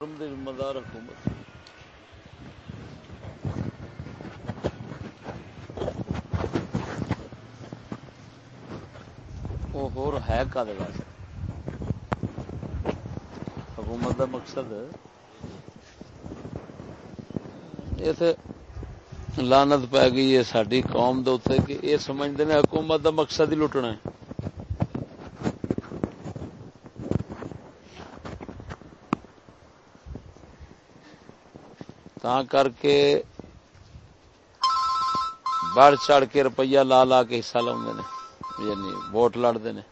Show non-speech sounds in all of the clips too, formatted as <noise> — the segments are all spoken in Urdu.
ذمہ دار حکومت وہ ہو ہے کا حکومت کا مقصد اتنے لانت پی گئی ہے ساری قوم دے کہ یہ سمجھتے ہیں حکومت کا مقصد ہی لٹنا ہے تا کر کے بڑھ چڑھ کے روپیہ لا لا کے حصہ لا یعنی ووٹ لڑتے ہیں۔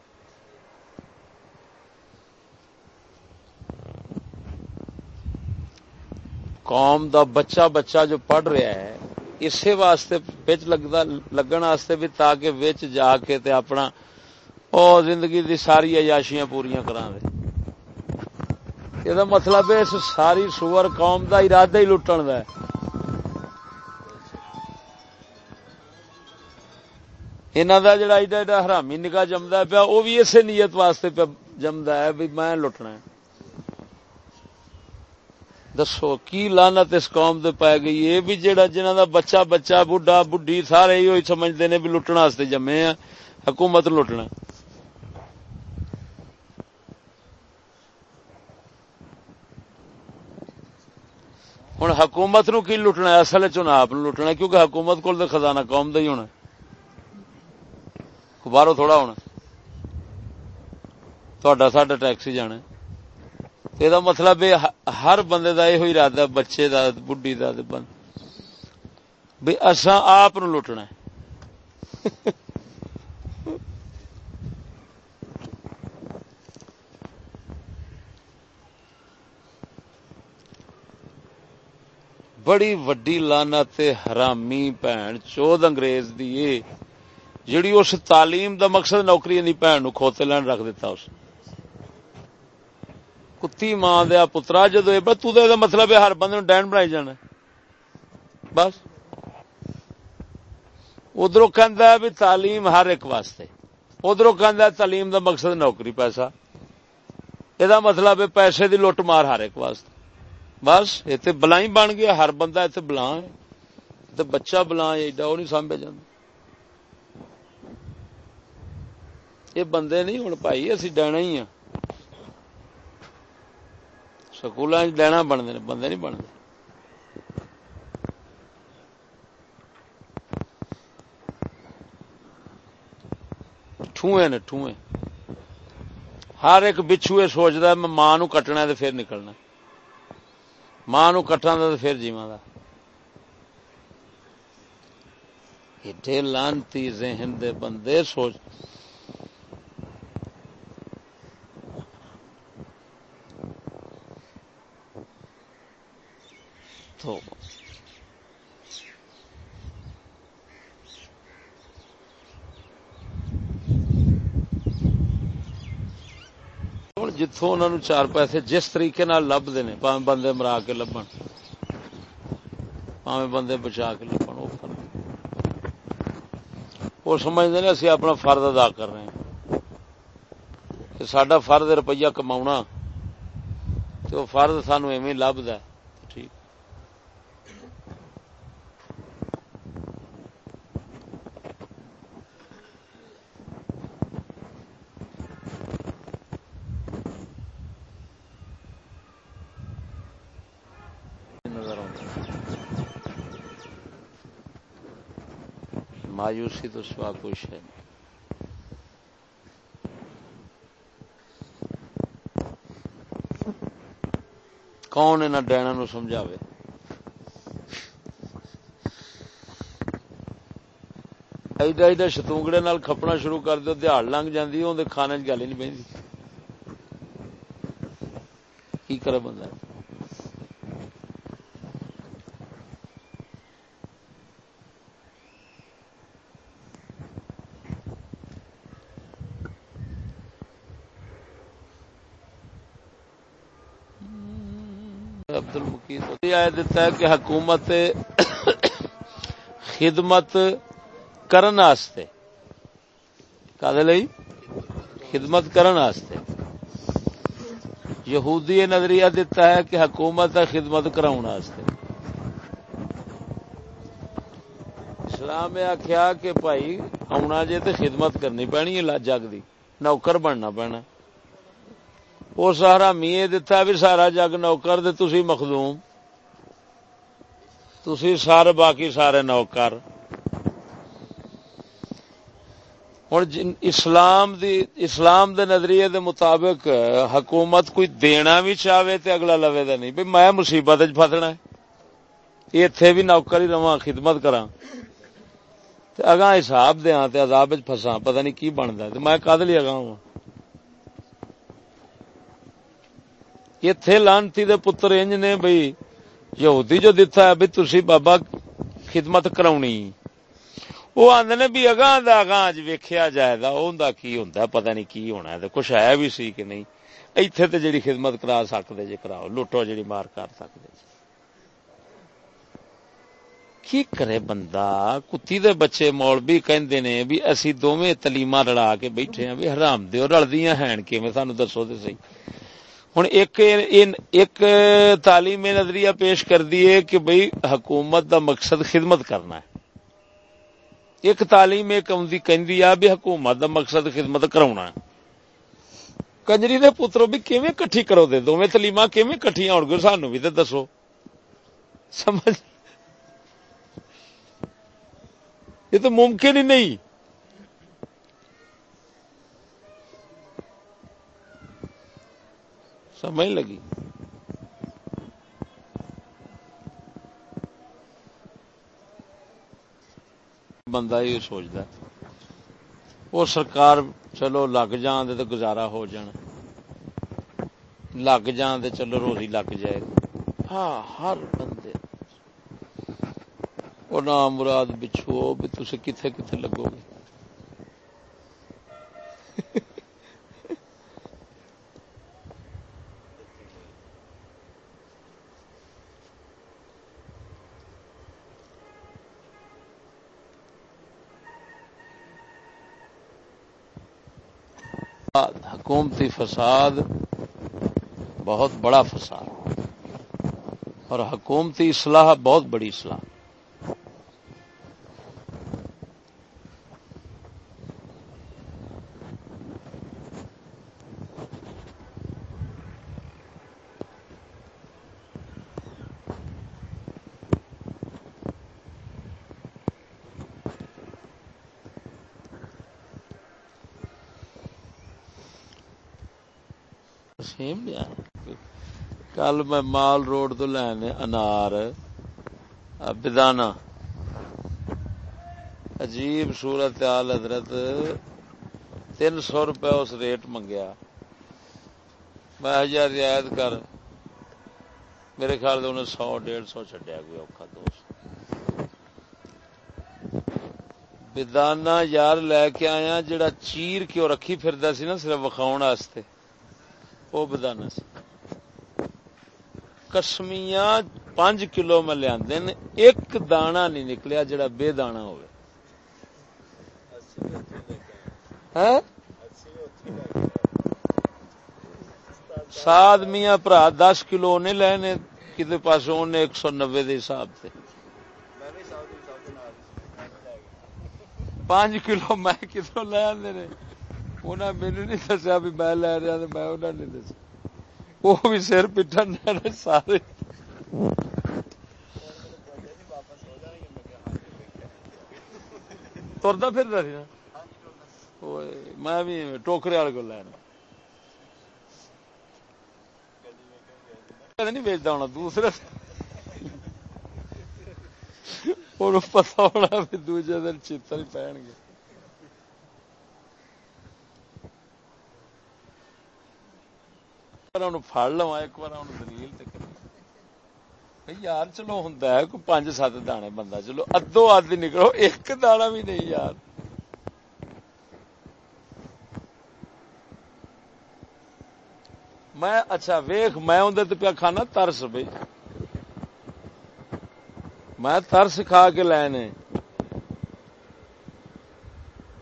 قوم دا بچہ بچہ جو پڑھ رہا ہے اسی واسطے بچ لگن واسطے بھی تاکہ وچ جا کے تے اپنا او زندگی دی ساری عیاشیاں پوریاں کرا دے یہ مطلب اس ساری سور قوم دا ارادہ ہی لٹن دا ہے انہوں دا جڑا ایڈا ایڈا حرامی نگاہ جمدا پیا وہ بھی اسی نیت واسطے پیا جمدا ہے بھی میں لٹنا ہے دسو کی لانت اس قوم دے پائے گئی یہ بھی جڑا جنہ دا بچہ بچہ بڈھا بڈھی سارے ہی ہوئی سمجھتے ہیں بھی لٹنا واسطے جمے ہیں حکومت لٹنا ہوں حکومت نو کی لٹنا اصل چنا آپ لٹنا کیونکہ حکومت کو خزانہ قوم دا ہی ہونا باہروں تھوڑا ہونا تھوڑا ساڈا ٹیکس ہی جانا یہ مطلب ہے، ہر بندے کا یہ ارادہ بچے کا بڈی کا بھی اصا آپ لٹنا <laughs> بڑی وڈی لانا حرامی بھن چود انگریز دی جڑی اس تعلیم دا مقصد نوکری بھن نو کھوتے لین رکھ دیتا اس۔ کتی ماں دیا پترا جدو دا مطلب ہے ہر بندے ڈین بنائی جانا۔ بس۔ ادھر کہ تعلیم ہر ایک واسطے۔ ادھر کہ تعلیم دا مقصد نوکری، پیسہ۔ یہ مطلب ہے پیسے دی لٹ مار ہر ایک واسطے۔ بس اتنے بلا ہی بن گیا، ہر بندہ اتنے بلا ہے۔ بچہ بلا ایڈا وہ نہیں سانبے جانا یہ بندے نہیں ہوں بھائی، اسی ڈینا ہی ہاں۔ سکول ڈینا بنتے بندے نہیں بنتے۔ ٹھوئے نے، ٹھوئے۔ ہر ایک بچھو یہ سوچتا میں ماں نو کٹنا پھر نکلنا ماں نو کٹنا دا پھر جیوا دا۔ ایڈے لانتی ذہن دے بندے سوچ۔ تو جتوں انہوں نے چار پیسے جس طریقے لبتے ہیں پاوے بندے مرا کے لبن پاوے بندے بچا کے لبن وہ وہ سمجھتے ہیں اسی اپنا فرد ادا کر رہے ہیں۔ سڈا فرد روپیہ کما تو فرد سانو ایویں لبد ہے۔ مایوسی تو سوا کچھ ہے کون ان ڈینا نو سمجھاوے؟ ایڈا ایڈا شتونگڑے نال کھپنا شروع کر دو دیہڑ لنگ جاندی اندر کھانے گل ہی نہیں پہ کی کرے بندہ؟ عبد المقید آئے دیتا ہے کہ حکومت خدمت کرن آستے۔ کہا لئی؟ خدمت کرن آستے۔ یہودی نظریہ دیتا ہے کہ حکومت ہے خدمت کراؤ اسلام آخیا کہ بھائی آنا جی تو خدمت کرنی پینی ہے جگ دی۔ نوکر بننا پینا وہ سارا می دتا بھی سارا جگ نوکر دے، تسی مخدوم۔ تسی سارے باقی سارے نوکر۔ ہوں اسلام دی، اسلام دے نظریے دے مطابق حکومت کوئی دینا بھی چاہے تے اگلا لوے دا نہیں۔ بھائی میں مصیبت فسنا اتے بھی نوکر ہی رہا خدمت کرا اگاں حساب دیا عذاب فسا پتہ نہیں کی بنتا میں کد لی اگاں ہوں۔ اتے لانتی دے پتر انج نے بھائی یہودی جو دتا ہے بھائی تھی بابا خدمت کرونی وہ آدھے بھی اگاں دا اگاں ویکھیا جائے گا کی ہوندا پتہ نہیں کی ہونا ہے کچھ ہے بھی سی کہ نہیں ایتھے تے جڑی خدمت کرا سکدے جے کراؤ لوٹو جڑی مار کر سکدے کی کرے بندہ کتی دے بچے مولوی کہندے نے بھی اسی دوویں تلیماں رڑا کے بیٹھے ہیں بھی حرام دیو رلدیاں ہیں کیویں سانو دسو تے صحیح ہوں ایک ایک تعلیم نظریہ پیش کر دیے کہ بھئی حکومت دا مقصد خدمت کرنا ہے۔ ایک تعلیم ایک کہندی آ بھی حکومت دا مقصد خدمت کراؤنا ہے۔ کنجری دے پترو بھی کیویں کٹھی کرو دے؟ دوویں تعلیماں کیویں کٹھیاں ہون گے؟ سانو بھی تے دسو۔ سمجھ؟ یہ تو ممکن ہی نہیں۔ سمجھ لگی۔ بندہ یہ سوچتا وہ سرکار چلو لگ جان دے تو گزارا ہو جان۔ لگ جان دے چلو روزی لگ جائے۔ ہاں ہر بندے۔ وہ نام مراد بچھو بھی تھی کتنے کتنے لگو گے؟ حکومتی فساد بہت بڑا فساد اور حکومتی اصلاح بہت بڑی اصلاح۔ کل میں مال روڈ تو لینے انار بدانا عجیب صورت آل حضرت۔ تین سو روپے اس ریٹ منگیا۔ میں ہزار رعایت کر، میرے خیال انہیں سو، ڈیڑھ سو چڈیا کوئی اوکھا دوست۔ بدانا یار لے کے آیا، جڑا چیر کیوں رکھی پھر سی نا، صرف وکھاؤ وہ بدانا سی کسمیاں پانچ کلو میں لیا ایک دانا نہیں نکلیا جڑا بے دانا ہوئے سات میاں برا دس کلو نے لے کسی پاس انہیں ایک سو نبے کے حساب سے پانچ کلو میں کتوں لے آدھے انہیں مینو نہیں دسیا بھی میں لے رہا میں انہوں نے دسیا وہ بھی سر پٹن سارے ترتا پھر رہی میں بھی ٹوکرے والے کو لینا نہیں بیچتا ہونا دوسرے پتا ہونا دوجے دن چیتر ہی پہن گے فڑ لوا ایک بار دلیل یار چلو ہوں کوئی پانچ سات دانے بندہ چلو ادو اد نکلو ایک دانا بھی نہیں یار میں اچھا ویخ میں اندر پیا کھانا ترس بھائی میں ترس کھا کے لے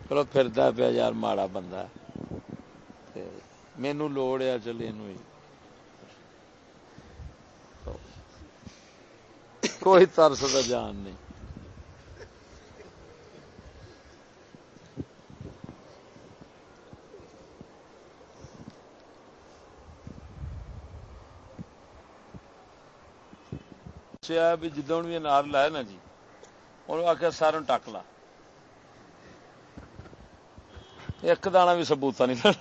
چلو پھر پیا یار ماڑا بندہ مینو لوڑ ہے چل کوئی ترس کا جان نہیں بھی جدوں بھی نار لایا نا جی اور آخیا ساروں ٹک لا ایک دانا بھی سبوتا نہیں